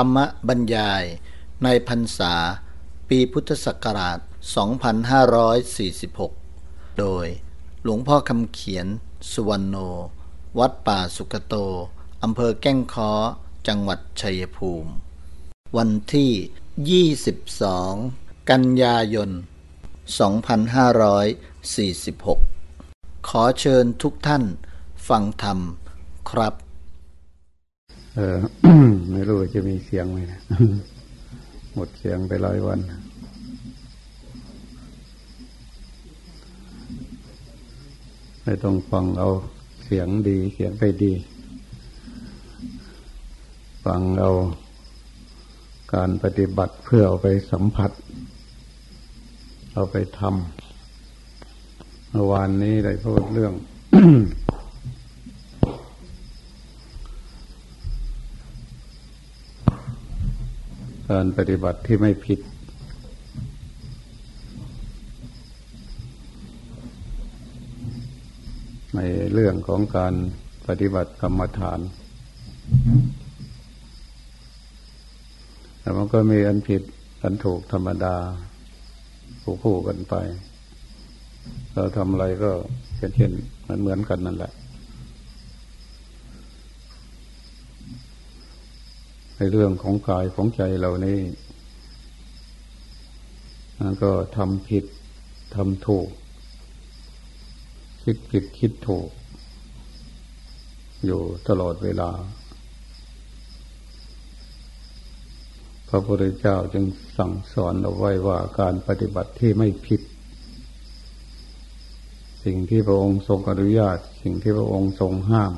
รรมบรรยายในพรรษา ปีพุทธศักราช 2546 โดยหลวงพ่อคำเขียน สุวรรณโน วัดป่าสุกโต อำเภอแก้งค้อ จังหวัดชัยภูมิ วันที่ 22 กันยายน 2546 ขอเชิญทุกท่านฟังธรรมครับ เออ ไม่รู้จะมีเสียงไหมนะหมดเสียงไปหลายวัน ไม่ต้องฟังเอาเสียงดี เสียงไปดี ฟังเอาการปฏิบัติเพื่อเอาไปสัมผัส เอาไปทำเมื่อวานนี้ได้พูดเรื่อง การปฏิบัติที่ไม่ผิด ในเรื่องของการปฏิบัติกรรมฐาน แต่มันก็มีอันผิดอันถูกธรรมดาคู่คู่กันไป เราทำอะไรก็เช่นเช่นมันเหมือนกันนั่นแหละ ในเรื่องของกายของใจเรานี่มันก็ทำผิดทำถูก คิดผิดคิดถูก อยู่ตลอดเวลา พระพุทธเจ้าจึงสั่งสอนเอาไว้ว่าการปฏิบัติที่ไม่ผิด สิ่งที่พระองค์ทรงอนุญาต สิ่งที่พระองค์ทรงห้าม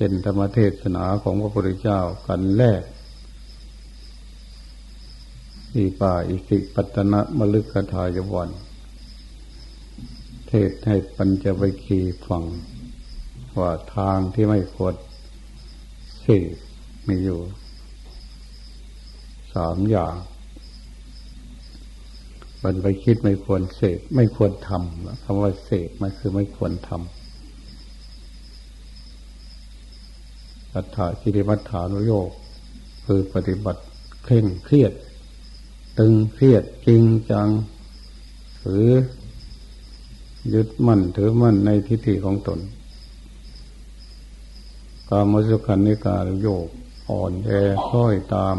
เช่นธรรมเทศนาของพระพุทธเจ้ากันแรกอีป่าอิสิปตนะมลึกทายวัน เทศให้ปัญจวิคีฟังว่าทางที่ไม่ควรเสพมีอยู่สามอย่างมันไปคิดไม่ควรเสพไม่ควรทำคำว่าเสพมันคือไม่ควรทำ อัฏฐากิริมัฏฐานุโยกคือปฏิบัติเคร่งเครียด ตึงเครียดจริงจังหรือยึดมั่นถือมั่นในทิฏฐิของตน กามสุขันนิการโยกอ่อนแอค่อยตาม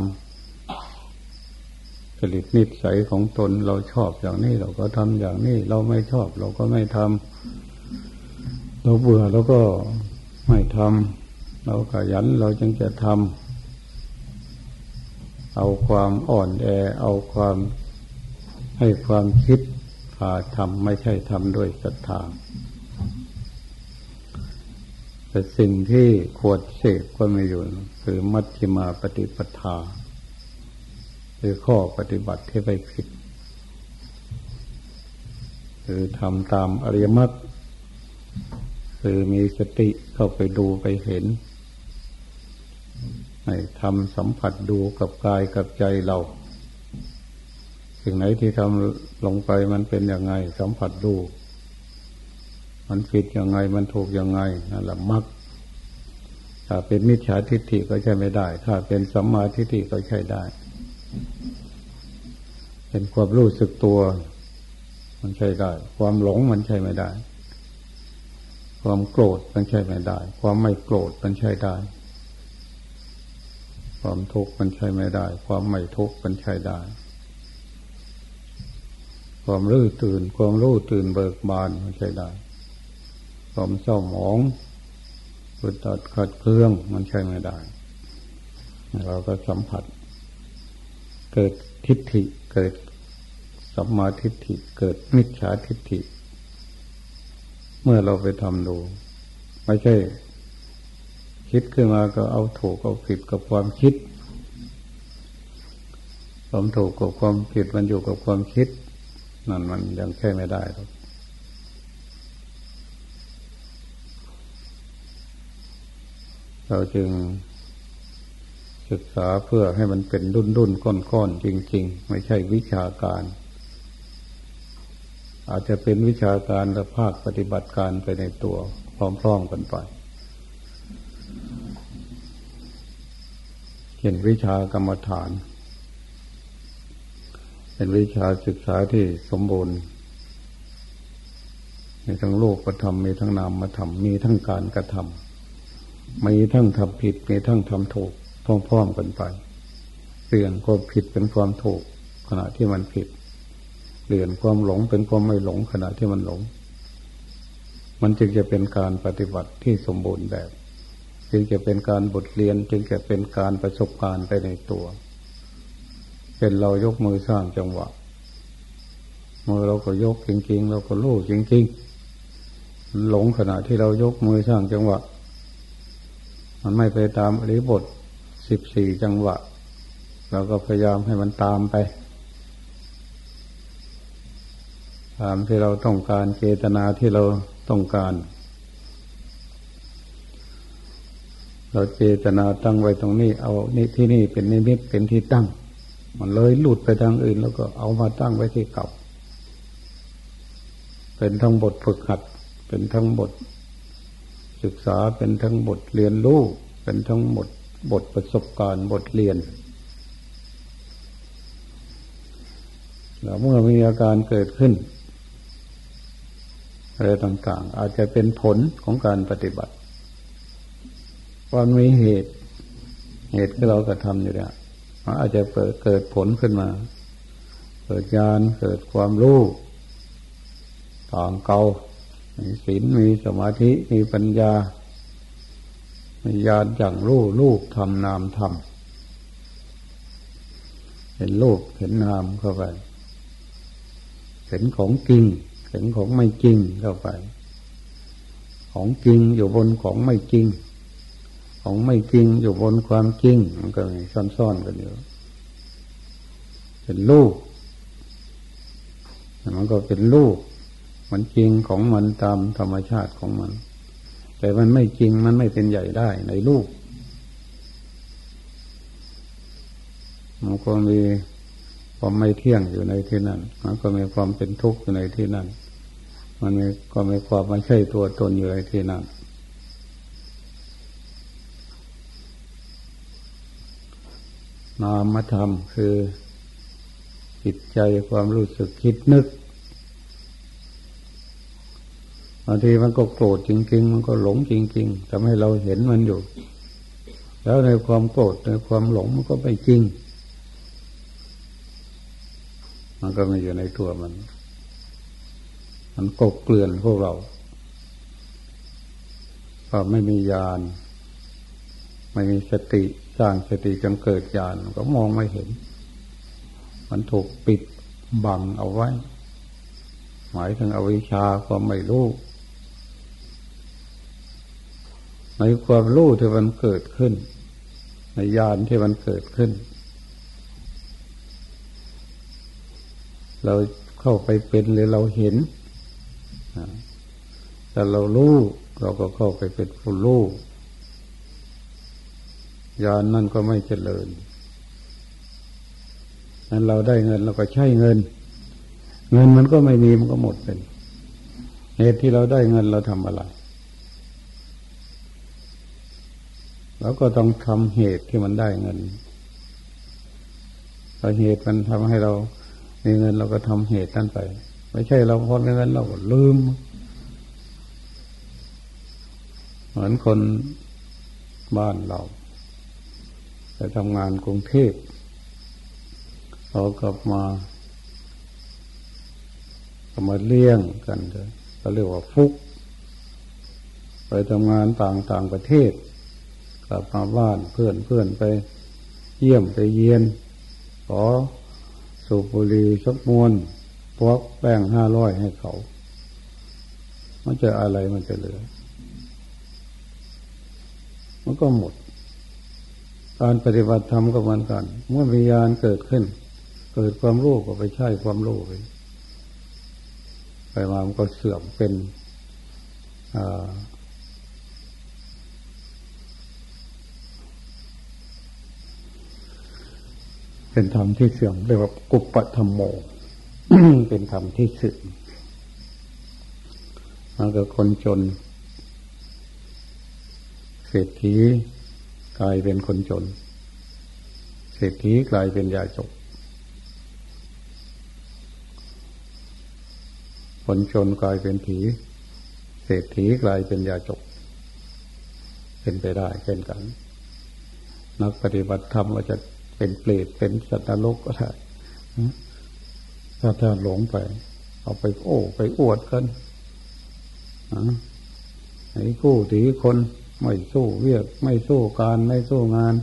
จริตนิสัยของตนเราชอบอย่างนี้เราก็ทำอย่างนี้ เราไม่ชอบเราก็ไม่ทำเราเบื่อเราก็ไม่ทำ เราขยันเราจึงจะทำเอาความอ่อนแอ เอาความให้ความคิดพาทำไม่ใช่ทำด้วยศรัทธาแต่สิ่งที่ควรเสกก็ไม่อยู่คือมัชฌิมาปฏิปทา คือข้อปฏิบัติที่ไปผิดคือทำตามอริยมรรคคือมีสติเข้าไปดูไปเห็น ให้ทำสัมผัสดูกับกายกับใจเรา สิ่งไหนที่ทำลงไปมันเป็นยังไง สัมผัสดู มันผิดยังไงมันถูกยังไงนั่นแหละมักถ้าเป็นมิจฉาทิฏฐิก็ใช่ไม่ได้ ถ้าเป็นสัมมาทิฏฐิก็ใช่ได้ เป็นความรู้สึกตัว มันใช่ได้ ความหลงมันใช่ไม่ได้ ความโกรธมันใช่ไม่ได้ ความไม่โกรธมันใช่ได้ ความทุกข์มันใช่ไม่ได้ ความไม่ทุกข์มันใช่ได้ ความรู้ตื่น ความรู้ตื่นเบิกบานมันใช่ได้ ความเศร้าหมองปุตัดขัดเครื่องมันใช่ไม่ได้ เราก็สัมผัส เกิดทิฏฐิเกิดสัมมาทิฏฐิเกิดมิจฉาทิฏฐิ เมื่อเราไปทำดู ไม่ใช่ คิดขึ้นมาก็เอาถูกเอาผิดกับความคิด ความถูกกับความผิดมันอยู่กับความคิด นั่นมันยังแค่ไม่ได้หรอกเราจึงศึกษาเพื่อให้มันเป็นรุ่นรุ่นก้อนๆจริง ๆ ไม่ใช่วิชาการ อาจจะเป็นวิชาการและภาคปฏิบัติการไปในตัวพร้อมๆกันไป เช่นวิชากรรมฐาน เป็นวิชาศึกษาที่สมบูรณ์มีทั้งโลกประธรรมมีทั้งนามมาทำมีทั้งการกระทำมีทั้งทำผิดมีทั้งทำถูกพร้อมๆกันไปเปลี่ยนความผิดเป็นความถูก ขณะที่มันผิดเปลี่ยนความหลงเป็นความไม่หลงขณะที่มันหลง มันจึงจะเป็นการปฏิบัติที่สมบูรณ์แบบ จึงจะเป็นการบทเรียนจึงจะเป็นการประสบการณ์ไปในตัว เป็นเรายกมือสร้างจังหวะมือเราก็ยกจริง ๆ เราก็รู้จริง ๆ หลงขณะที่เรายกมือสร้างจังหวะ มันไม่ไปตามอริบทสิบสี่จังหวะ เราก็พยายามให้มันตามไปตามที่เราต้องการเจตนาที่เราต้องการ เราเจตนาตั้งไว้ตรงนี้ เอานี่ที่นี่เป็นนิมิตเป็นที่ตั้ง มันเลยหลุดไปทางอื่น แล้วก็เอามาตั้งไว้ที่เก่า เป็นทั้งบทฝึกหัด เป็นทั้งบท ศึกษาเป็นทั้งบทเรียนรู้เป็นทั้งบทบทประสบการณ์บทเรียนแล้วเมื่อมีอาการเกิดขึ้นอะไรต่างๆ อาจจะเป็นผลของการปฏิบัติ วันมีเหตุ เหตุที่เรากระทำอยู่เนี่ยมันอาจจะเกิดเกิดผลขึ้นมา เกิดญาณเกิดความรู้ต่างเกามีศีลมีสมาธิมีปัญญา มีญาณอย่างรู้ลูกทำนามทำเห็นลูกเห็นนามเข้าไป เห็นของจริง เห็นของไม่จริงเข้าไป ของจริงอยู่บนของไม่จริง ของไม่จริงอยู่บนความจริง มันก็มีซ่อนๆกันอยู่เป็นลูกมันก็เป็นลูกมันจริงของมันตามธรรมชาติของมัน แต่มันไม่จริงมันไม่เป็นใหญ่ได้ในลูกมันก็มีความไม่เที่ยงอยู่ในที่นั้นมันก็มีความเป็นทุกข์อยู่ในที่นั้นมันก็มีความไม่ใช่ตัวตนอยู่ในที่นั้น นามธรรมคือจิตใจความรู้สึกคิดนึกบางทีมันก็โกรธจริง ๆ มันก็หลงจริง ๆทำให้เราเห็นมันอยู่ แล้วในความโกรธในความหลงมันก็ไม่จริง มันก็ไม่อยู่ในตัวมัน มันกบเกลื่อนพวกเราพอไม่มียานไม่มีสติ สร้างสติจนเกิดญาณก็มองไม่เห็น มันถูกปิดบังเอาไว้ หมายถึงอวิชชาความไม่รู้ในความรู้ที่มันเกิดขึ้น ในญาณที่มันเกิดขึ้น เราเข้าไปเป็นหรือเราเห็นแต่เรารู้เราก็เข้าไปเป็นผู้รู้ ยานนั่นก็ไม่เจริญนั้นเราได้เงินเราก็ใช้เงิน เงินมันก็ไม่มีมันก็หมดเป็นเหตุที่เราได้เงินเราทำอะไรเราก็ต้องทำเหตุที่มันได้เงินเหตุมันทำให้เรามีเงินเราก็ทำเหตุนั้นไป ไม่ใช่เราพอเงินเราก็ลืม เหมือนคนบ้านเรา ไปทำงานกรุงเทพเรากลับมาก็มาเลี้ยงกันเลยเราเรียกว่าฟุก ไปทำงานต่างต่างประเทศ กลับมาบ้านเพื่อนเพื่อนไปเยี่ยมไปเยียน ขอสูบบุหรี่สักมวนพวกแป้งห้าร้อยให้เขา มันจะอะไรมันจะเหลือ มันก็หมด การปฏิบัติธรรมก็เหมือนกัน เมื่อวิญาณเกิดขึ้น เกิดความรู้ก็ไปใช้ความรู้ไปไปมามันก็เสื่อมเป็นเป็นธรรมที่เสื่อมเรียกว่ากุปปธรรมโม เป็นธรรมที่เสื่อมมันก็คนจนเศรษฐี กลายเป็นคนจน เศรษฐีกลายเป็นยาจก คนชนกลายเป็นผี เศรษฐีกลายเป็นยาจก เป็นไปได้เช่นกัน นักปฏิบัติธรรมก็จะเป็นเปรตเป็นสัตว์นรกก็ได้ถ้าถ้าหลงไป เอาไปโอ้ ไปอวดกันไอ้กู้ถีคน ไม่สู้เวียก ไม่สู้การไม่สู้งาน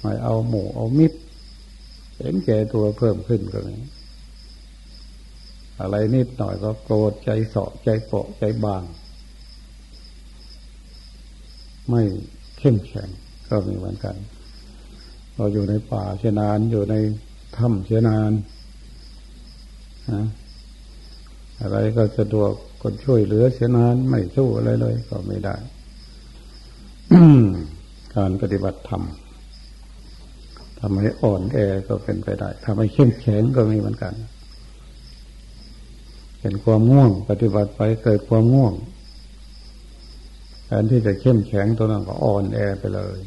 ไม่เอาหมูเอามิดเห็นแก่ตัวเพิ่มขึ้นก็เลยอะไรนิดหน่อยก็โกรธใจเสาะใจโปะใจบาง ไม่เข้มแข็งก็มีเหมือนกัน เราอยู่ในป่าเชนานอยู่ในถ้ำเชนานนะ อะไรก็สะดวกคนช่วยเหลือเชนานไม่สู้อะไรเลยก็ไม่ได้ การปฏิบัติธรรมทำให้อ่อนแอก็เป็นไปได้ทำให้เข้มแข็งก็มีเหมือนกัน เห็นความง่วง ปฏิบัติไปเกิดความง่วงแทนที่จะเข้มแข็งตัวนั้นก็อ่อนแอไปเลย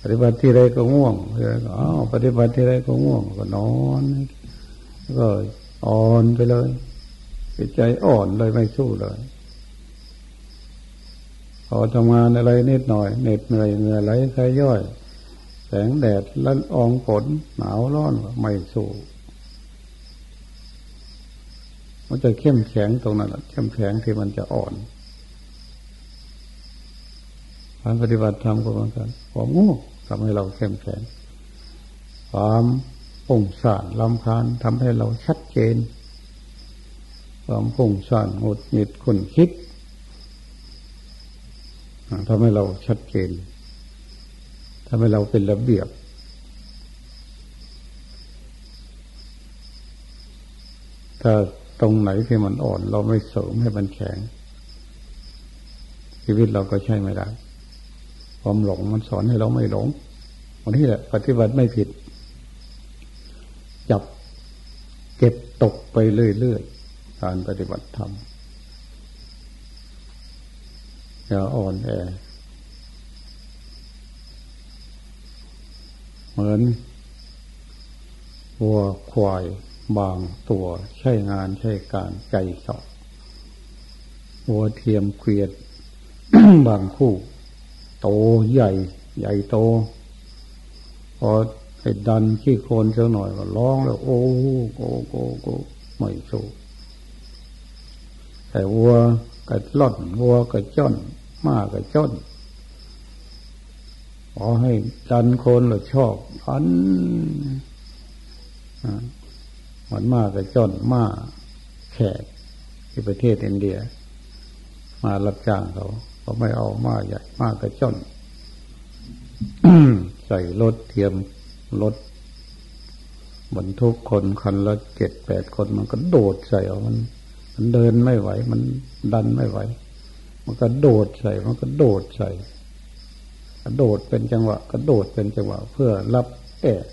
ปฏิบัติที่ไรก็ง่วงเลยก็อ้าวปฏิบัติที่ไรก็ง่วง ก็นอน ก็ อ่อนไปเลยจิตใจอ่อนเลยไม่สู้เลย พอทำงานอะไรนิดหน่อยเหน็ดเหนื่อยเหงื่อไหลใครย่อย แสงแดดลั่นอองฝนหนาวร้อนไม่สู้มันจะเข้มแข็งตรงนั้นเข้มแข็งที่มันจะอ่อนการปฏิบัติธรรมก็เหมือนกันความงูทำให้เราเข้มแข็งความ ปุ่งสานลำคาญทำให้เราชัดเจน ความปุ่งสานหดหงิดขุนคิดทำให้เราชัดเจนทำให้เราเป็นระเบียบถ้าตรงไหนที่มันอ่อน เราไม่เสริมให้มันแข็ง ชีวิตเราก็ใช่ไม่ได้ความหลงมันสอนให้เราไม่หลงวันนี้แหละ ปฏิบัติไม่ผิด จับ เก็บตกไปเรื่อยๆการปฏิบัติธรรมอย่าอ่อนแอเหมือนวัวควายบางตัวใช้งานใช้การใจสอบวัวเทียมเกวียดบางคู่ โตใหญ่ ใหญ่โต พอ ไปดันขี้โคลนเจ้าหน่อยก็ร้องแล้ว โอ้โกโกโกไม่สู้แต่วัวก็ล่อนวัวก็จ้อนมาก็จ้อนพอให้ดันโคนเราชอบอันมันมากกับจนมาแขกที่ประเทศอินเดีย มารับจ้างเขาเขาไม่เอามาใหญ่มากกับจนใส่รถเทียม รถบรรทุกคนคันละเจ็ดแปดคนมันก็โดดใส่เอามัน มันเดินไม่ไหว มันดันไม่ไหว มันก็โดดใส่ มันก็โดดใส่กระโดดเป็นจังหวะกระโดดเป็นจังหวะ เพื่อรับแอบ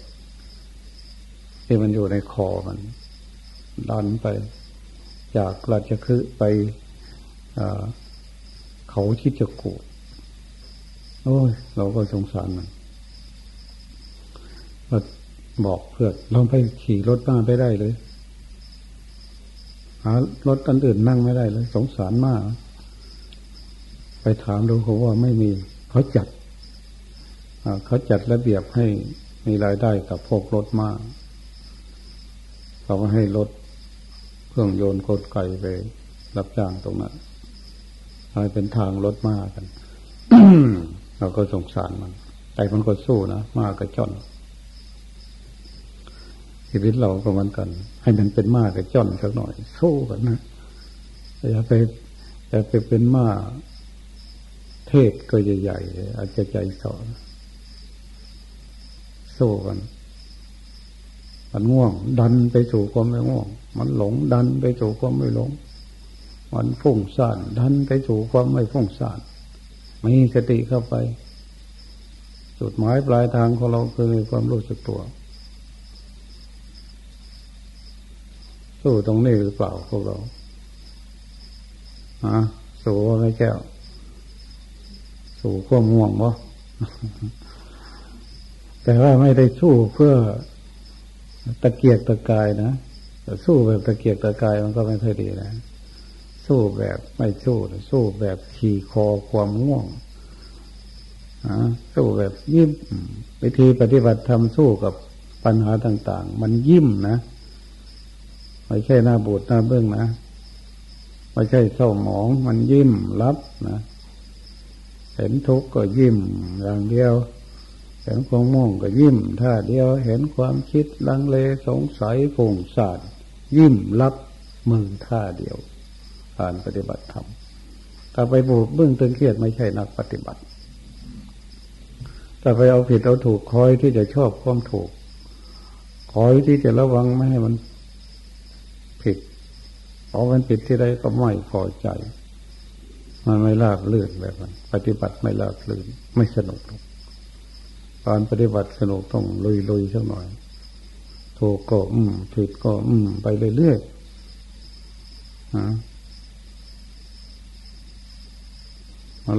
ที่มันอยู่ในคอมันดันไป จากราชคือไปเขาที่จะกูโอ้ยเราก็สงสารมัน เราบอกเพื่อนลองไปขี่รถมาไปได้เลยหารถอันอื่นนั่งไม่ได้เลย สงสารมาก ไปถามดูเขาว่าไม่มีเขาจัดเขาจัดระเบียบให้มีรายได้กับพวกรถมากเขาให้รถเครื่องโยนโคตรไก่ไป รับจ้างตรงนั้นให้เป็นทางรถมากกันเราก็สงสารมันแต่มันก็สู้นะมากกระจ้อน ชีวิตเราก็เหมือนกัน ให้มันเป็นมากกระจ้อนสักหน่อย สู้กันนะอย่าไปอย่าไปเป็นมาเทศก็ใหญ่ๆอาจจะใจสอนสู้กันมันง่วง ดันไปสู่ความไม่ง่วง มันหลง ดันไปสู่ความไม่หลง มันฟุ้งซ่านดันไปสู่ความไม่ฟุ้งซ่านมีสติเข้าไป จุดหมายปลายทางของเราคือความรู้สึกตัว สู้ตรงนี้หรือเปล่าพวกเราฮะสู้ว่าไม่แก้ว สู่ความง่วงบ่แต่ว่าไม่ได้สู้เพื่อตะเกียกตะกายนะสู้แบบตะเกียกตะกายมันก็ไม่ค่อยดีนะสู้แบบไม่สู้สู้แบบขี่คอความง่วงสู้แบบยิ้มวิธีปฏิบัติธรรมสู้กับปัญหาต่าง ๆ มันยิ้มนะ ไม่ใช่หน้าบูดหน้าเบื้องนะไม่ใช่เศร้าหมองมันยิ้มรับนะเห็นทุกข์ก็ยิ้มอย่างเดียว เห็นความม่วงก็ยิ้มท่าเดียวเห็นความคิดลังเลสงสัยฝุ่งสานยิ้มรับมือท่าเดียวการปฏิบัติธรรมถ้าไปบูกเบื้องตึงเครียดไม่ใช่นักปฏิบัติถ้าไปเอาผิดเอาถูกคอยที่จะชอบความถูก คอยที่จะระวังไม่ให้มัน พอมันผิดที่ใดก็ไม่พอใจ มันไม่ลาบลื่นแบบนั้นปฏิบัติไม่ลาบลื่นไม่สนุกการปฏิบัติสนุกต้องลุยลุยสักหน่อยถูกก็อืมผิดก็อืมไปเรื่อยๆฮะ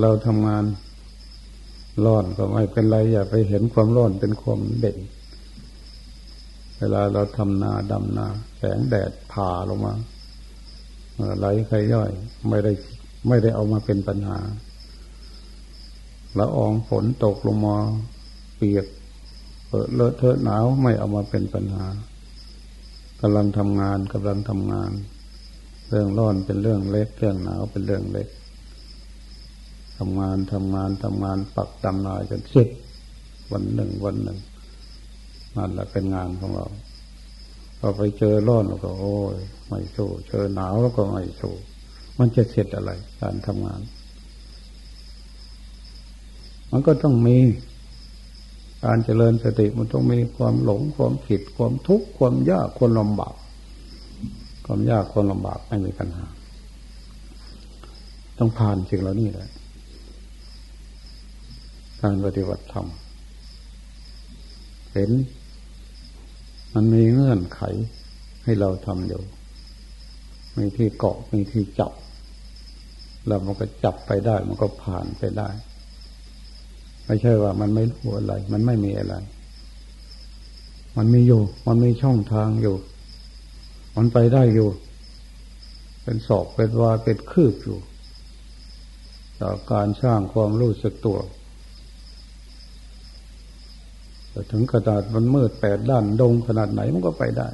เราทำงานร้อนก็ไม่เป็นไร อย่าไปเห็นความร้อนเป็นความเด่น เวลาเราทำนาดำนา แสงแดดผ่าลงมาไหลใครย่อย ไม่ได้ไม่ได้เอามาเป็นปัญหาละอองฝนตกลงมาเปียกเปิดเลอะเทอะหนาวไม่เอามาเป็นปัญหากำลังทำงานกำลังทำงาน เรื่องร้อนเป็นเรื่องเล็ก เรื่องหนาวเป็นเรื่องเล็กทำงานทำงานทำงานปักดำนายจนเสร็จวันหนึ่งวันหนึ่งนั่นแหละเป็นงานของเรา พอไปเจอร้อนเราก็โอ้ยไม่สู้เจอหนาวแล้วก็ไม่สู้มันจะเสร็จอะไร การทำงาน มันก็ต้องมีการเจริญสติมันต้องมีความหลงความผิดความทุกข์ความยากความลำบาก ความยากความลำบากไม่มีปัญหา ต้องผ่านสิ่งเหล่านี้เลยการปฏิบัติธรรมเห็น มันมีเงื่อนไขให้เราทำอยู่มีที่เกาะมีที่จับเรามันก็จับไปได้ มันก็ผ่านไปได้ ไม่ใช่ว่ามันไม่รู้อะไร มันไม่มีอะไร มันมีอยู่ มันมีช่องทางอยู่ มันไปได้อยู่ เป็นศอกเป็นวาเป็นคืบอยู่จากการสร้างความรู้สึกตัว แต่ถึงขนาดมันมืดแปดด้านดงขนาดไหนมันก็ไปได้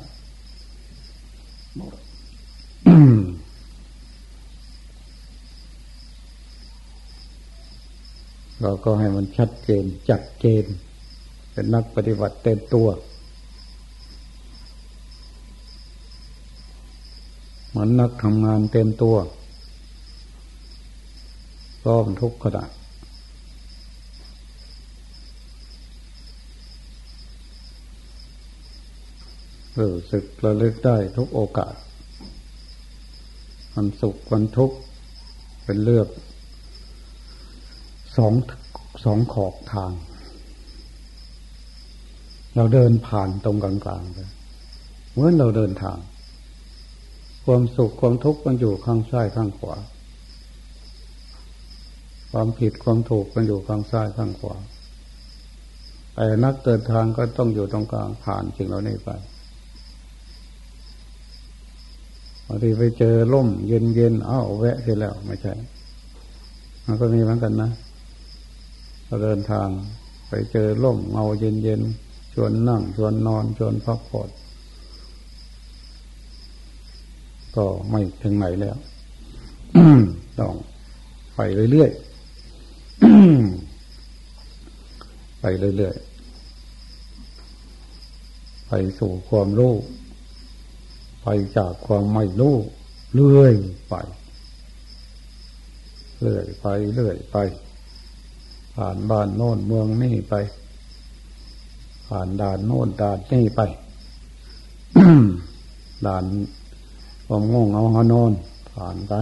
เราก็ให้มันชัดเจนจัดเจน เป็นนักปฏิบัติเต็มตัว เหมือนนักทำงานเต็มตัวพร้อมทุกขณะ รู้สึกระลึกได้ทุกโอกาสมันสุขมันทุกข์เป็นเลือกสองสองขอบทาง เราเดินผ่านตรงกลางๆไปเหมือนเราเดินทาง ความสุขความทุกข์มันอยู่ข้างซ้ายข้างขวา ความผิดความถูกมันอยู่ข้างซ้ายข้างขวาแต่นักเดินทางก็ต้องอยู่ตรงกลางผ่านสิ่งเหล่านี้ไป บางทีไปเจอล่ม เย็นเย็นอ้าวแวะเสร็จแล้วไม่ใช่ มันก็มีเหมือนกันนะเราเดินทางไปเจอล่มเงาเย็นเย็นชวนนั่งชวนนอนชวนพักผ่อนก็ไม่ถึงไหนแล้วต้องไปเรื่อยๆไปเรื่อยๆไปสู่ความรู้ ไปจากความไม่รู้เลื่อยไป เลื่อยไปเลื่อยไป ผ่านบ้านโน่นเมืองนี่ไป ผ่านด่านโน่นด่านนี่ไปด่านความง่วงเอาหานอนผ่านไป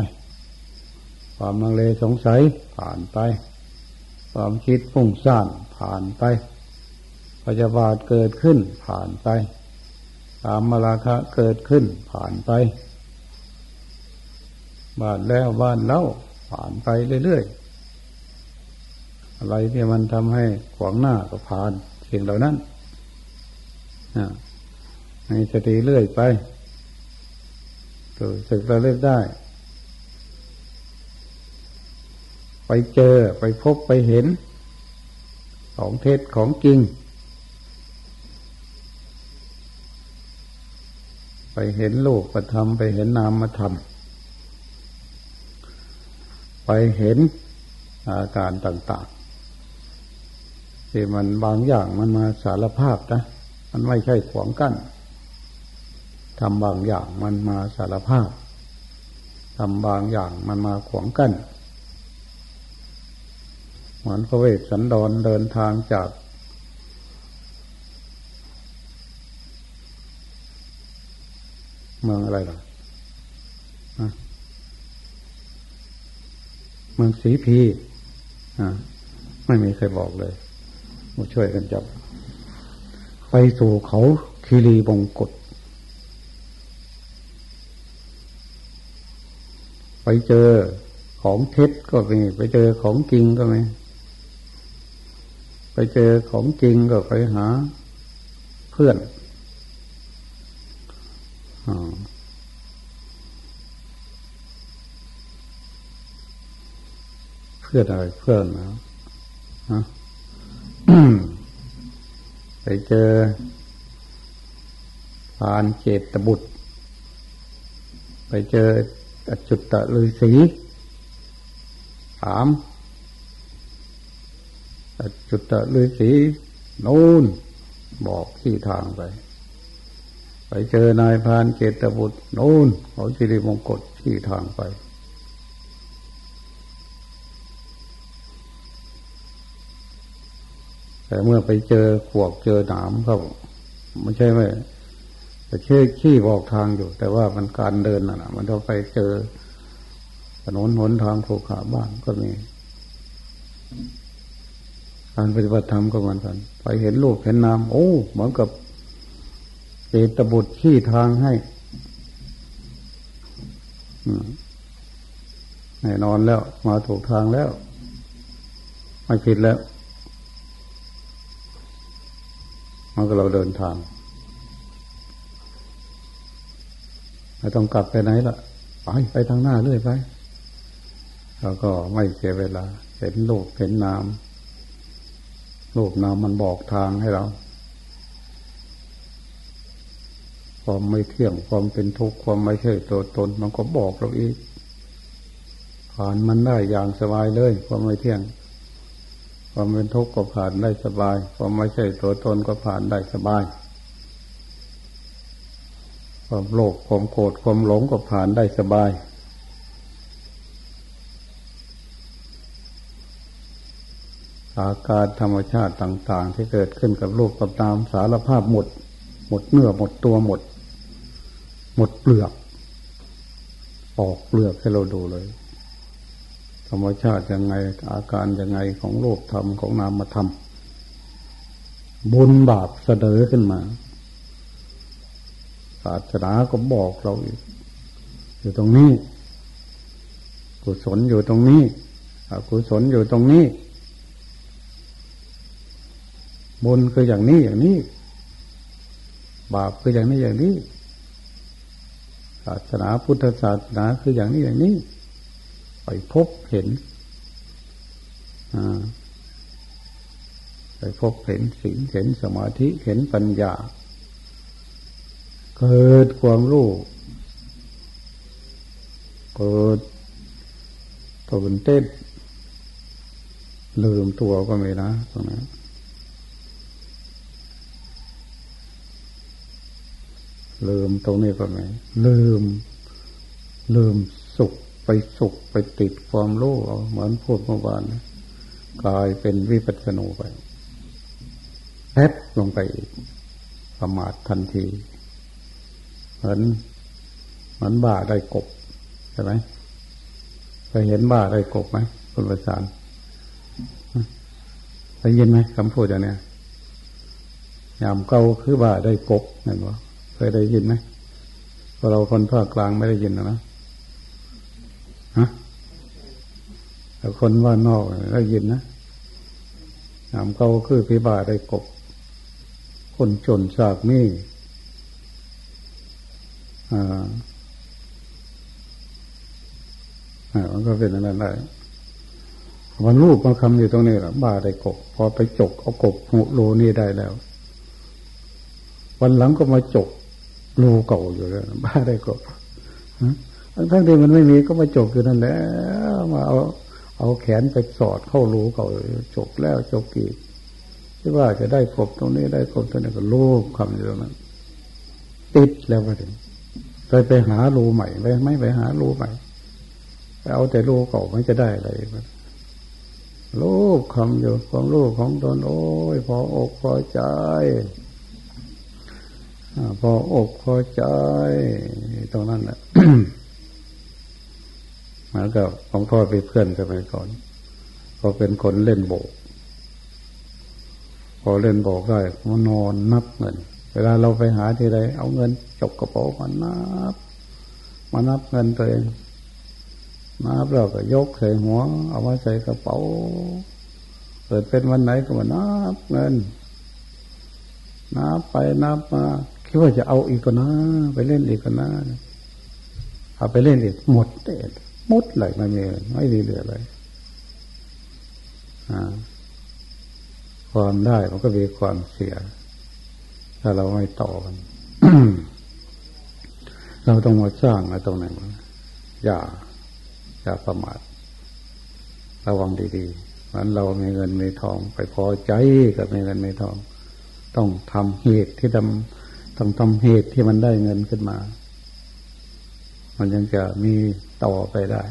ความมังเลสงสัยผ่านไป ความคิดฟุ้งซ่านผ่านไปพยาบาทเกิดขึ้นผ่านไป ตามมาราคะเกิดขึ้นผ่านไปบ้านแล้วบ้านเล่าผ่านไปเรื่อยๆอะไรที่มันทำให้ขวางหน้าก็ผ่านสิ่งเหล่านั้นให้สติเลื่อยไปตัวสึกระลึกได้ ไปเจอไปพบไปเห็น ของเท็จของจริง ไปเห็นโลกประธรรมไปเห็นนามธรรม ไปเห็นอาการต่างๆ ที่มันบางอย่างมันมาสารภาพนะ มันไม่ใช่ขวางกั้นทำบางอย่างมันมาสารภาพทำบางอย่างมันมาขวางกั้นเหมือนพระเวสสันดรเดินทางจาก เมืองอะไรล่ะเมืองสีพีไม่มีใครบอกเลยมาช่วยกันจับ ไปสู่เขาคีรีบงกฎไปเจอของเท็จก็มี ไปเจอของจริงก็มี ไปเจอของจริงก็ไปหาเพื่อน เพื่อนอะไรเพื่อนนะฮะไปเจอพานเจตบุตร ไปเจออจุตตะฤาษีถามอจุตตะฤาษีนู่นบอกที่ทางไป เจอนายพานเจตบุตรนู่นเขาสิริมงกฎที่ทางไป แต่เมื่อไปเจอขวกเจอหนามเขาไม่ใช่ไหมแต่เชื่อขี้บอกทางอยู่ แต่ว่ามันการเดินน่ะ มันต้องไปเจอถนนหนทางภูขาบ้านก็มีการปฏิบัติธรรมก็เหมือนกัน ไปเห็นลูกเห็นนามโอ้เหมือนกับ เจตบุตรขี้ทางให้แน่นอนแล้ว มาถูกทางแล้ว ไม่ผิดแล้ว มันก็เราเดินทางไม่ต้องกลับไปไหนละไปไปทางหน้าเรื่อยไปเราก็ไม่เสียเวลา เห็นโลกเห็นนามลูกนามมันบอกทางให้เรา ความไม่เที่ยงความเป็นทุกข์ความไม่ใช่ตัวตน มันก็บอกเราอีกผ่านมันได้อย่างสบายเลย ความไม่เที่ยง ความเป็นทุกข์ก็ผ่านได้สบาย ความไม่ใช่ตัวตนก็ผ่านได้สบาย ความโลภความโกรธความหลงก็ผ่านได้สบาย อาการธรรมชาติต่าง ๆ ที่เกิดขึ้นกับโลกกับนามสารภาพหมด หมดเนื้อหมดตัวหมด หมดเปลือกออกเปลือกให้เราดูเลย ธรรมชาติยังไงอาการยังไงของโลกธรรมของนามธรรมบุญบาปเสนอขึ้นมาศาสนาก็บอกเราอีกอยู่ตรงนี้ กุศลอยู่ตรงนี้อกุศลอยู่ตรงนี้บุญคืออย่างนี้อย่างนี้ บาปคืออย่างนี้อย่างนี้ ศาสนาพุทธศาสนาคืออย่างนี้อย่างนี้ไปพบเห็นไปพบเห็นสิ่งเห็นสมาธิเห็นปัญญา เกิดความรู้เกิดตื่นเต้นลืมตัวก็ไม่นะตรงนั้น ลืมตรงนี้ก็ไหม่ลืม ลืมสุขไปสุขไปติดความโลภเหมือนพูดเมื่อวานกลายเป็นวิปัสสนูไปแพบลงไปอีกประมาททันที เหมือนเหมือนบ้าได้กบใช่ไหมเคยเห็นบ้าได้กบไหมคุณประสานได้ยินไหมคำพูดอย่างนี้ยามเก่าคือบ้าได้กบนั่นวะ เคยได้ยินไหมพอเราคนภาคกลางไม่ได้ยินนะนะฮะแต่คนว่านอกได้ยินนะถามเขาคือพิบาได้กบ คนจนสากมีอ่าอ่ามันก็เป็นอะไรได้วันรูปมาคำอยู่ตรงนี้แหละบ้าได้กบ พอไปจกเอากบหูโลนี่ได้แล้ว วันหลังก็มาจก โลเก่าอยู่แล้วบ้าได้กบทั้งที่มันไม่มีก็มาจกอยู่นั่นแหละมาเอาเอาแขนไปสอดเข้ารูเก่าจกแล้วจกอีกที่ว่าจะได้กบตรงนี้ได้กบตรงนี้ก็ลูกคำอยู่ตรงนั้นติดแล้วมาถึงไปไปหารูใหม่ไปไม่ไปหารูใหม่เอาแต่รูเก่ามันจะได้อะไรลูกคำอยู่ของลูกของตนโอ้ยพออกพอใจ พออกพอใจตรงนั้นแหละแล้วก็ของพ่อไปเพื่อนกันไปก่อนพอเป็นคนเล่นโบก พอเล่นโบกได้มานอนนับเงิน เวลาเราไปหาที่ใดเอาเงินจกกระเป๋ามานับ มานับเงินตัวเองนับเราก็ยกใส่หัว เอามาใส่กระเป๋าเกิดเป็นวันไหนก็มานับเงินนับไปนับมา คิดว่าจะเอาอีกก็นะไปเล่นอีกก็นะเอาไปเล่นอีกหมดเด็ดหมดเลยไม่มีไม่มีเหลือเลยความได้มันก็มีความเสีย ถ้าเราไม่ต่อกันเราต้องมาสร้างอะตรงไหนอย่า อย่าประมาทระวังดีๆมันเรามีเงินมีทอง ไปพอใจกับมีเงินมีทอง ต้องทำเหตุที่ทำ ต้องทำเหตุที่มันได้เงินขึ้นมา มันยังจะมีต่อไปได้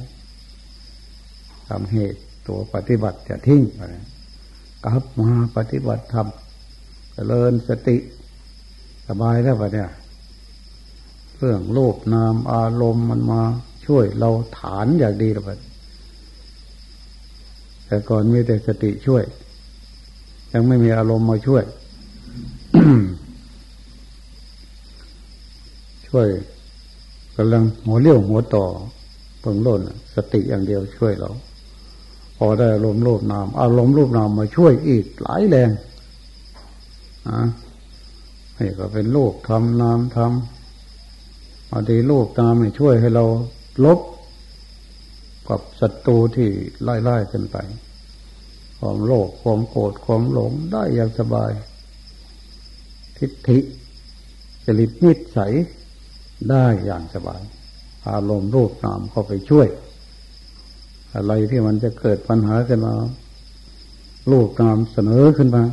ทำเหตุตัวปฏิบัติจะทิ้งไปกลับมาปฏิบัติทำเจริญสติ สบายแล้วปะเนี่ย เรื่องโลภนามอารมณ์มันมาช่วยเราฐานอย่างดีแล้วปะแต่ก่อนมีแต่สติช่วย ยังไม่มีอารมณ์มาช่วย ช่วยกำลังหัวเลี้ยวหัวต่อเพิ่งล้นสติอย่างเดียวช่วยเรา พอได้อารมณ์รูปนามอารมณ์รูปนามมาช่วยอีกหลายแรงอะนี่ก็เป็นโลกทำนามทำมาดีโลกตามช่วยให้เราลบกับศัตรูที่ไล่ไล่กันไป ความโลภความโกรธความหลงได้อย่างสบาย ทิฏฐิจริตนิสัย ได้อย่างสบาย อารมณ์รูปนามเข้าไปช่วย อะไรที่มันจะเกิดปัญหาขึ้นมารูปนามเสนอขึ้นมา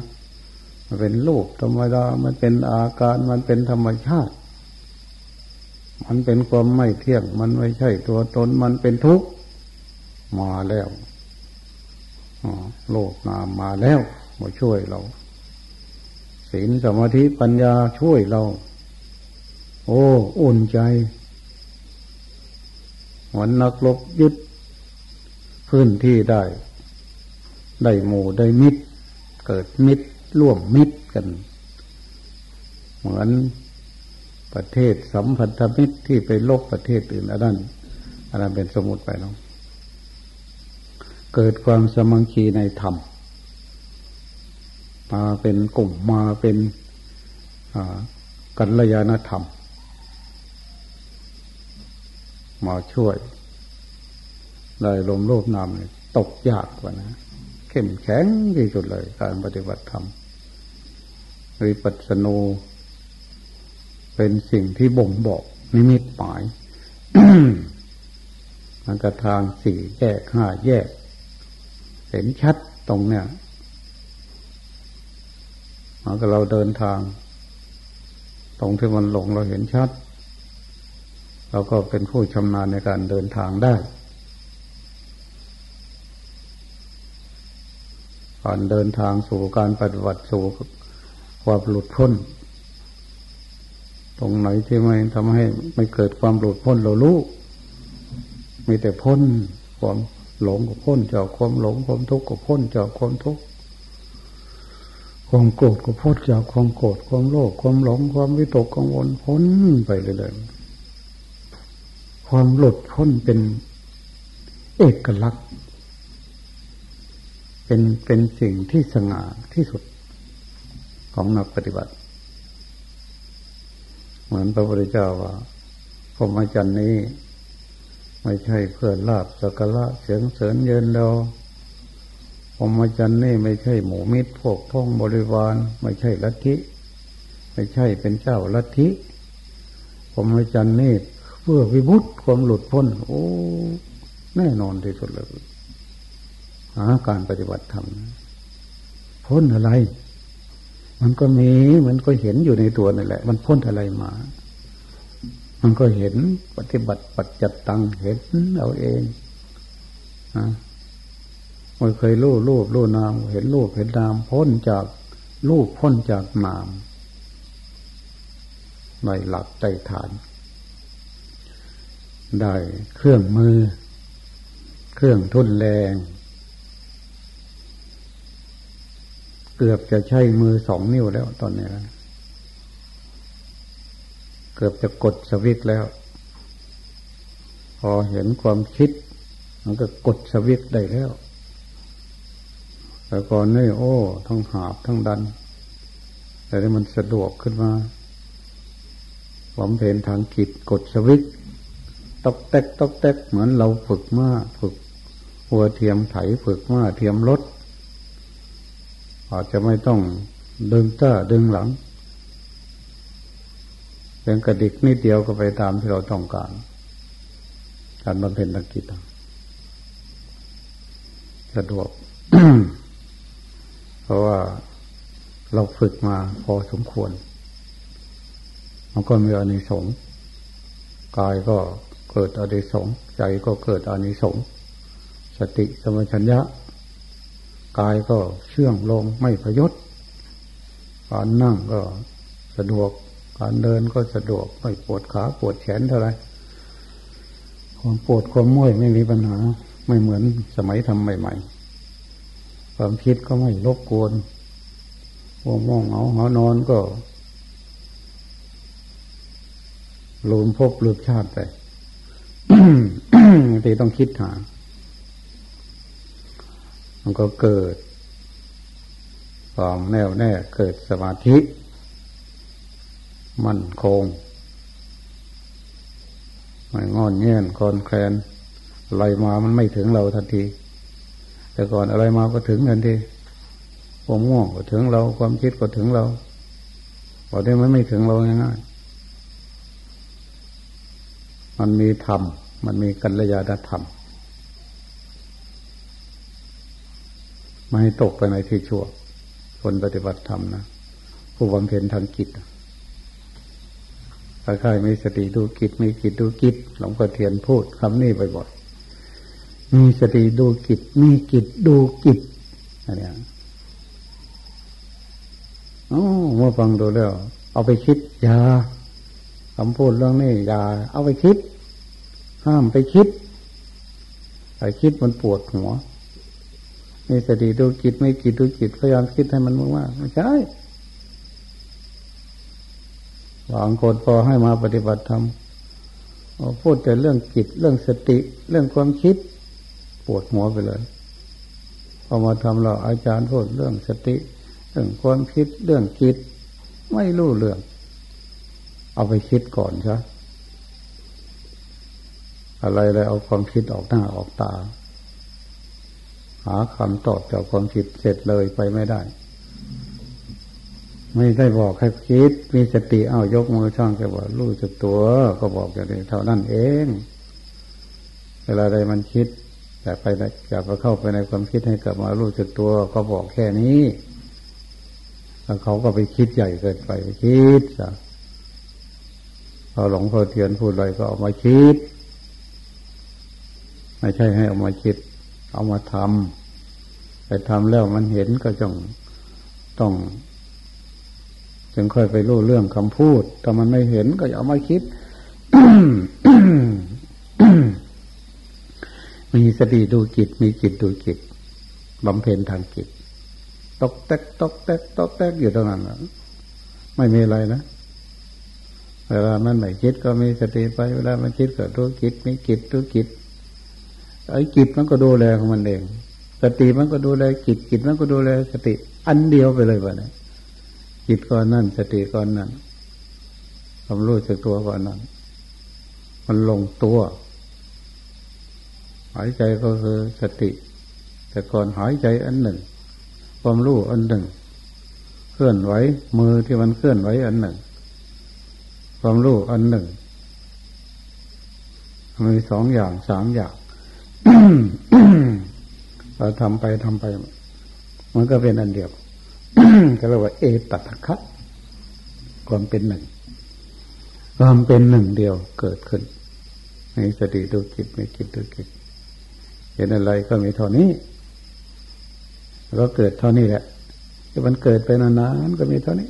มันเป็นรูปธรรมดา มันเป็นอาการ มันเป็นธรรมชาติ มันเป็นความไม่เที่ยง มันไม่ใช่ตัวตน มันเป็นทุกข์ มาแล้วโลกนามมาแล้วมาช่วยเราศีลสมาธิปัญญาช่วยเรา โอ้อุ่นใจเหมือนนักลบยึด พื้นที่ได้ ได้หมู่ได้มิตร เกิดมิตรร่วมมิตรกัน เหมือนประเทศสัมพันธมิตรที่ไปลบประเทศอื่นอันนั้นอันนั้นเป็นสมุติไปเนาะเกิดความสมังคีในธรรมมาเป็นกลุ่มมาเป็นกัลยาณธรรม มาช่วยได้ลมโลภนามตกยากกว่านะ เข้มแข็งที่สุดเลย การปฏิบัติธรรมวิปัสสนูเป็นสิ่งที่บ่งบอกนิมิตหมายมันกระทางสี่แยกห้าแยก เห็นชัดตรงเนี้ยมันก็เราเดินทาง ตรงที่มันหลงเราเห็นชัด เราก็เป็นผู้ชำนาญในการเดินทางได้ การเดินทางสู่การปฏิบัติสู่ความหลุดพ้น ตรงไหนที่ไม่ทำให้ไม่เกิดความหลุดพ้นเรารู้มีแต่พ้นความหลงก็พ้นจากความหลงความทุกข์ก็พ้นจากความทุกข์ความโกรธก็พ้นจากความโกรธความโลภความหลง ความวิตกกังวลพ้นไปเรื่อยๆ ความหลุดพ้นเป็นเอกลักษณ์ เป็นเป็นสิ่งที่สง่าที่สุดของนักปฏิบัติ เหมือนพระพุทธเจ้าว่าพรหมจรรย์นี้ ไม่ใช่เพื่อลาบสักละเสียงเสริญเยินเราพรหมจรรย์นี่ไม่ใช่หมูมิตรพวกพ้องบริวาร ไม่ใช่ลัทธิ ไม่ใช่เป็นเจ้าลัทธิพรหมจรรย์นี่ เพื่อวิบุตความหลุดพ้น โอ้แน่นอนที่สุดเลยหาการปฏิบัติธรรมพ้นอะไร มันก็มีมันก็เห็นอยู่ในตัวนั่นแหละ มันพ้นอะไรมา มันก็เห็นปฏิบัติปัจจัตตังเห็นเอาเองนะไม่เคยรู้รูปรู้นาม เห็นรูปเห็นนาม พ้นจากรูปพ้นจากนามในหลักใจฐาน ได้เครื่องมือ เครื่องทุนแรง เกือบจะใช้มือสองนิ้วแล้วตอนนี้เกือบจะกดสวิตแล้ว พอเห็นความคิด มันก็กดสวิตได้แล้วแต่ก่อนนี่โอ้ ทั้งหาบทั้งดัน แต่ที่มันสะดวกขึ้นมาผมเพนทางกิจกดสวิต ตอกแตกตอกแตกเหมือนเราฝึกมาฝึก หัวเทียมไถฝึกมาเทียมรถอาจจะไม่ต้องดึงต้าดึงหลังเพียงกระดิกนิดเดียวก็ไปตามที่เราต้องการการบำเพ็ญนักกิจสะดวก เพราะว่าเราฝึกมาพอสมควร มันก็มีอานิสงส์กายก็ เกิดอานิสงส์ใจก็เกิดอานิสงส์สติสมัชัญญะ กายก็เชื่องลงไม่พยศการนั่งก็สะดวก การเดินก็สะดวกไม่ปวดขาปวดแขนเท่าไรความปวดความมื่อยไม่มีปัญหา ไม่เหมือนสมัยทำใหม่ ๆ ความคิดก็ไม่รบกวนว่างมองเหงาหานอนก็ลืมพบลืมชาติไป ตีต้องคิดหา มันก็เกิดความแน่วแน่เกิดสมาธิ มั่นคงไม่งอนเงี้ยนคอนแคลนอะไรมามันไม่ถึงเราทันที แต่ก่อนอะไรมาก็ถึงทันทีความง่วงก็ถึงเรา ความคิดก็ถึงเราพอได้มันไม่ถึงเราง่ายๆมันมีธรรม มันมีกัลยาณธรรมไม่ให้ตกไปในที่ชั่ว คนปฏิบัติธรรมนะผู้บำเพ็ญทางจิตถ้าใครมีสติดูกิจมีกิจดูกิจหลวงพ่อเทียนพูดคำนี้บ่อยๆมีสติดูกิจมีกิจดูกิจอันนี้โอ้เมื่อฟังดูแล้ว เอาไปคิดอย่าคำพูดเรื่องนี้อย่าเอาไปคิด ห้ามไปคิดไปคิดมันปวดหัวมีสติดูจิตไม่จิตดูจิตพยายามคิดให้มันมากๆไม่ใช่บางคนพอให้มาปฏิบัติธรรมพูดแต่เรื่องจิตเรื่องสติ เรื่องความคิด ปวดหัวไปเลยพอมาทำเราอาจารย์พูดเรื่องสติ เรื่องความคิดเรื่องจิต ไม่รู้เรื่อง เอาไปคิดก่อนใช่ อะไรเลยเอาความคิดออกหน้าออกตา หาคำตอบจากความคิดเสร็จเลยไปไม่ได้ ไม่ได้บอกให้คิด มีสติเอายกมือช่างแกว่ารู้จักตัว ก็บอกอย่างนี้เท่านั้นเอง เวลาใดมันคิดแต่ไปอย่าไปเข้าไปในความคิดให้กลับมารู้จักตัว ก็บอกแค่นี้แล้วเขาก็ไปคิดใหญ่เกินไปคิดซะพอหลงพอเทียนพูดอะไรก็เอามาคิด ไม่ใช่ให้เอามาคิด เอามาทำไปทำแล้วมันเห็นก็จงต้องจึงค่อยไปรู้เรื่องคำพูดถ้ามันไม่เห็นก็อย่ามาคิด มีสติดูจิต มีจิตดูจิตบำเพ็ญทางจิตตกแตกตกแตกตกแตกอยู่ตรงนั้นไม่มีอะไรนะเวลามันไม่คิดก็มีสติไป เวลามันคิดก็ดูจิตมีจิตดูจิต ไอ้จิตมันก็ดูแลของมันเอง สติมันก็ดูแลจิตจิตมันก็ดูแลสติ อันเดียวไปเลยวะเนี่ยจิตก่อนนั่น สติก่อนนั่นความรู้จักตัวก่อนนั่นมันลงตัว หายใจก็คือสติ แต่ก่อนหายใจอันหนึ่ง ความรู้อันหนึ่ง เคลื่อนไหวมือที่มันเคลื่อนไหวอันหนึ่ง ความรู้อันหนึ่งมีสองอย่างสามอย่าง เราทำไปทำไป มันก็เป็นอันเดียว ก็เรียกว่า เอตัตคะความเป็นหนึ่ง ความเป็นหนึ่งเดียวเกิดขึ้นในสติดูจิตไม่คิดดูจิตเห็นอะไรก็มีเท่านี้ก็เกิดเท่านี้แหละที่มันเกิดไปนานๆก็มีเท่านี้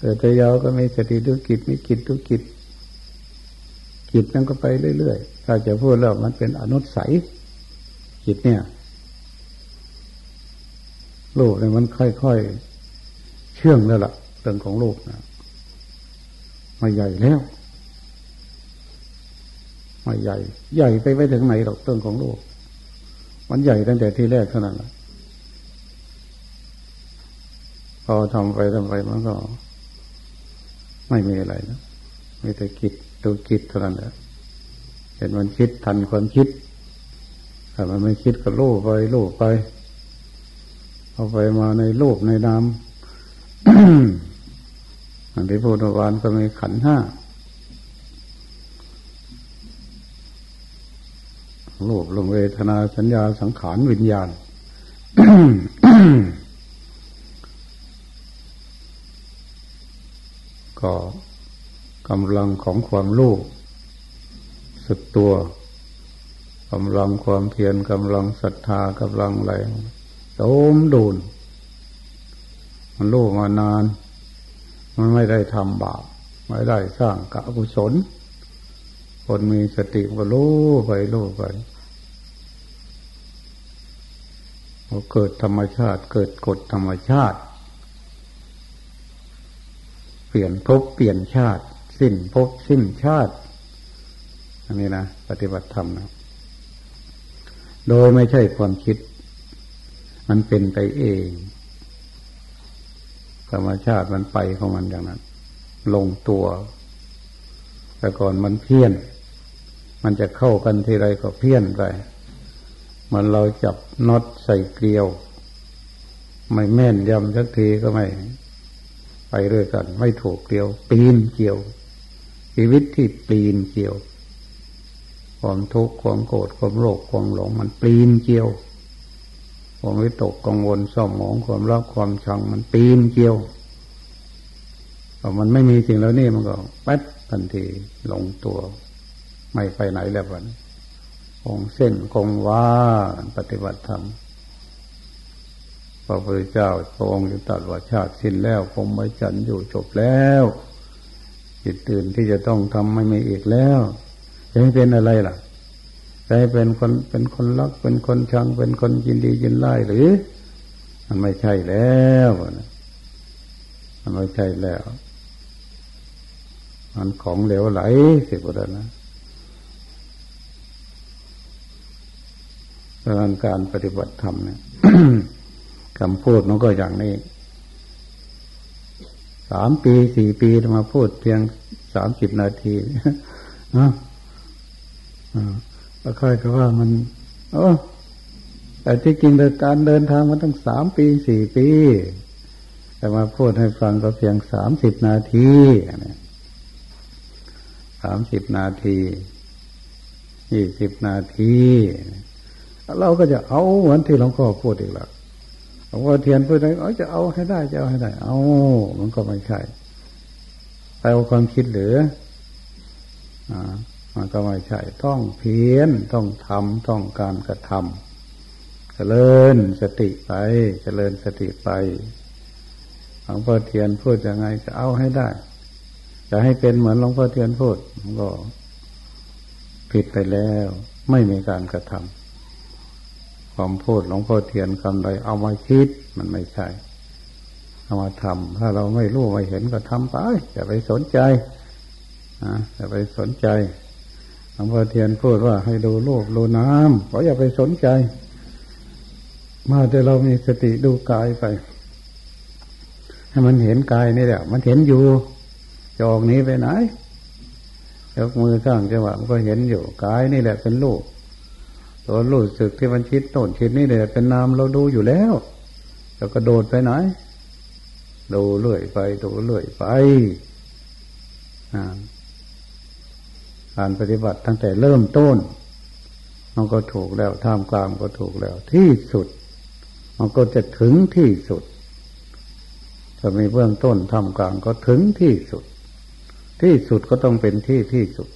เกิดไปยาวก็มีสติดูจิตไม่คิดดูจิต จิตนั่นก็ไปเรื่อยๆ ถ้าจะพูดแล้วมันเป็นอนุสัยจิตเนี่ยโลกเนี่ยมันค่อยๆ เชื่องแล้วล่ะเรื่องของโลกนะมาใหญ่แล้วมาใหญ่ ใหญ่ไปไปถึงไหนหรอกเรื่องของโลกมันใหญ่ตั้งแต่ที่แรกเท่านั้นแหละพอทำไปทำไปมันก็ ไม่มีอะไรนะมีแต่คิด ดูคิดเท่านั้นแหละเห็นมันคิดทันความคิดถ้ามันไม่คิดก็โล่ไปโล่ไป เอาไปมาในโลกในนามอันที่พูดวานก็มีขันห้าโลกลงเวทนาสัญญาสังขารวิญญาณก็ กำลังของความรู้สึกตัวกำลังความเพียรกำลังศรัทธากำลังแรงโตมดูนมันรู้มานาน มันไม่ได้ทำบาปไม่ได้สร้างกกุศล คนมีสติก็รู้ไปรู้ไปเกิดธรรมชาติเกิดกฎธรรมชาติ เปลี่ยนภพเปลี่ยนชาติ สิ้นภพสิ้นชาติ อันนี้นะปฏิบัติธรรมนะโดยไม่ใช่ความคิด มันเป็นไปเองธรรมชาติมันไปของมันอย่างนั้น ลงตัว แต่ก่อนมันเพี้ยน มันจะเข้ากันทีไรก็เพี้ยนไปมันเราจับน็อตใส่เกลียว ไม่แม่นยำสักทีก็ไม่ ไปเรื่อยกัน ไม่ถูกเกลียว ปีนเกลียว ชีวิตที่ปลีนเกี่ยว ความทุกข์ความโกรธความโลภความหลงมันปลีนเกี่ยว ความวิตกกังวลซ่อมหมองความรักความชังมันปลีนเกี่ยวพอมันไม่มีสิ่งแล้วนี่มันก็แป๊ดทันทีลงตัว ไม่ไปไหนแล้ววันคงเส้นคงว่าปฏิบัติธรรมพระพุทธเจ้าพระองค์จะตัดว่าชาติสิ้นแล้วผมไม่จันอยู่จบแล้ว จิตตื่นที่จะต้องทำไม่มีอีกแล้วจะให้เป็นอะไรล่ะจะให้เป็นคนเป็นคนรัก เป็นคนชัง เป็นคนยินดียินไล่หรือ มันไม่ใช่แล้วมันไม่ใช่แล้ว มันของเหลวไหลสิบุตรนะการการปฏิบัติธรรมเนี่ยคำพูดมันก็อย่างนี้ สามปีสี่ปีมาพูดเพียงสามสิบนาทีนะก็ค่อยก็ว่ามันโอ้แต่ที่จริงเดินการเดินทางมันตั้งสามปีสี่ปี แต่มาพูดให้ฟังก็เพียงสามสิบนาทีสามสิบนาทียี่สิบนาที เราก็จะเอาเหมือนที่หลวงพ่อพูดอีกแล้ว หลวงพ่อเทียนพูดอะไรเอจะเอาให้ได้จะเอาให้ได้ เอามันก็ไม่ใช่ไปเอาความคิดหรืออ่ามันก็ไม่ใช่ ต้องเพียรต้องทำต้องการกระทำเจริญสติไปเจริญสติไปหลวงพ่อเทียนพูดยังไงจะเอาให้ได้ จะให้เป็นเหมือนหลวงพ่อเทียนพูดมันก็ผิดไปแล้ว ไม่มีการกระทำ ความพูดหลวงพ่อเทียนคำใดเอามาคิดมันไม่ใช่ เอามาทำถ้าเราไม่รู้ไม่เห็นก็ทำไปอย่าไปสนใจอ่าอย่าไปสนใจหลวงพ่อเทียนพูดว่าให้ดูโลกดูน้ำเขาอย่าไปสนใจ มาแต่เรามีสติดูกายไป ให้มันเห็นกายนี่แหละมันเห็นอยู่จะออกนี้ไปไหนยกมือสร้างจังหวะมันก็เห็นอยู่กายนี่แหละเป็นลูก ตัวรู้สึกที่มันคิดโน่นคิดนี่แหละเป็นนามเราดูอยู่แล้วจะกระโดดไปไหนดูเลื่อยไปดูเลื่อยไปการปฏิบัติตั้งแต่เริ่มต้น มันก็ถูกแล้วท่ามกลางก็ถูกแล้ว ที่สุด มันก็จะถึงที่สุดถ้ามีเบื้องต้นท่ามกลางก็ถึงที่สุด ที่สุดก็ต้องเป็นที่ที่สุด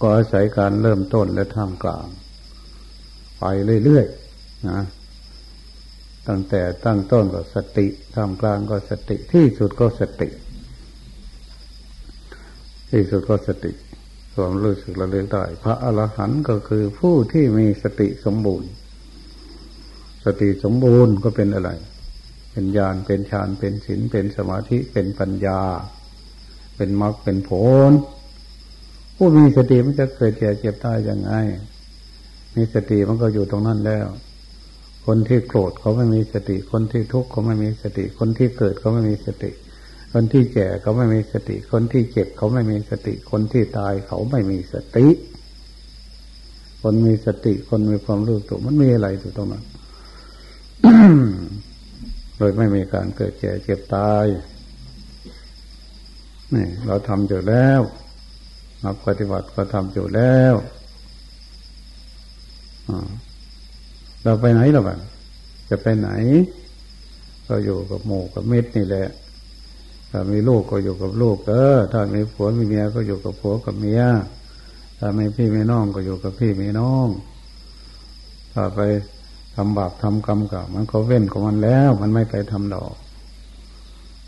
ก็อาศัยการเริ่มต้นและท่ามกลาง ไปเรื่อยๆนะตั้งแต่ตั้งต้นก็สติท่ามกลางก็สติที่สุดก็สติ ที่สุดก็สติความรู้สึกระลึกได้พระอรหันต์ก็คือผู้ที่มีสติสมบูรณ์ สติสมบูรณ์ก็เป็นอะไร เป็นญาณเป็นฌานเป็นศีลเป็นสมาธิเป็นปัญญา เป็นมรรคเป็นผล ผู้มีสติมันจะเกิดแก่เจ็บตายยังไง มีสติมันก็อยู่ตรงนั้นแล้ว คนที่โกรธเขาไม่มีสติ คนที่ทุกข์เขาไม่มีสติ คนที่เกิดเขาไม่มีสติ คนที่แก่เขาไม่มีสติ คนที่เจ็บเขาไม่มีสติ คนที่ตายเขาไม่มีสติ คนมีสติ คนมีความรู้ตัวมันมีอะไรอยู่ตรงนั้นเลยไม่มีการเกิดแก่เจ็บตายนี่เราทำอยู่แล้วนักปฏิบัติก็ทำอยู่แล้ว เราไปไหนเราบ้างจะไปไหน ก็อยู่กับหมู่กับเม็ดนี่แหละ ถ้ามีลูกก็อยู่กับลูกเออ ถ้ามีผัวมีเมียก็อยู่กับผัวกับเมีย ถ้ามีพี่มีน้องก็อยู่กับพี่มีน้อง ถ้าไปทำบาปทำกรรมกับมันก็เว้นของมันแล้ว มันไม่ไปทำดอก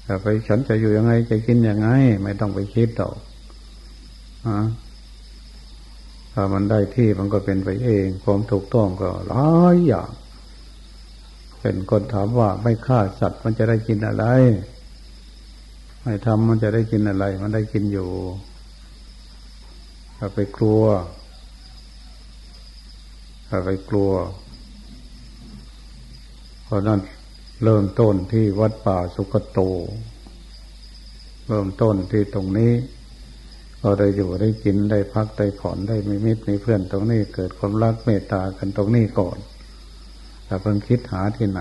แต่ไปฉันจะอยู่ยังไงจะกินยังไง ไม่ต้องไปคิดดอกอ่า ถ้ามันได้ที่มันก็เป็นไปเองความถูกต้องก็หลายอย่างเป็นคนถามว่าไม่ฆ่าสัตว์มันจะได้กินอะไร ไม่ทำมันจะได้กินอะไร มันได้กินอยู่ถ้าไปกลัวถ้าไปกลัวเพราะนั้นเริ่มต้นที่วัดป่าสุกโต เริ่มต้นที่ตรงนี้ เราได้อยู่ได้กินได้พักได้ผ่อนได้มีมิตรมีเพื่อนตรงนี้เกิดความรักเมตตากันตรงนี้ก่อนแต่เพิ่งคิดหาที่ไหน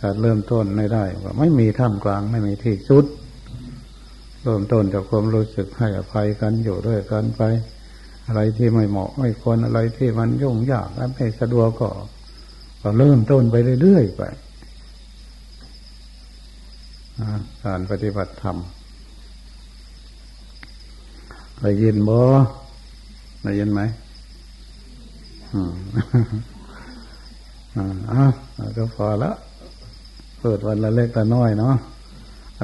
ถ้าเริ่มต้นไม่ได้ว่าไม่มีท่ามกลางไม่มีที่สุด เริ่มต้นจากความรู้สึกให้อภัยกันอยู่ด้วยกันไป อะไรที่ไม่เหมาะไม่ควรอะไรที่มันยุ่งยากและไม่สะดวกก็ก็เริ่มต้นไปเรื่อยๆไปการปฏิบัติธรรม ได้ยินบ่ได้ยินไหมอืมอ่าก็พอละเปิดวันละเล็กละน้อยเนาะ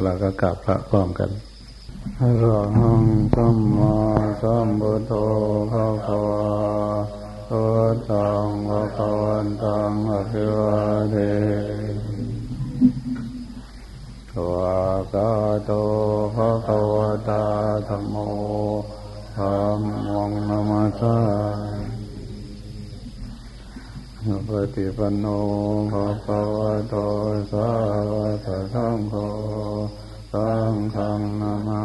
เราก็กลับพระพร้อมกันอรหังสัมมาสัมพุทโธภะคะวะโตตังภะคะวันตังอภิวาเทวากาโตภะคะวตาธรรมโม ธรรมังนามาตาปฏิปันโนภะคะวะโตสาวะสังโฆสังฆนามา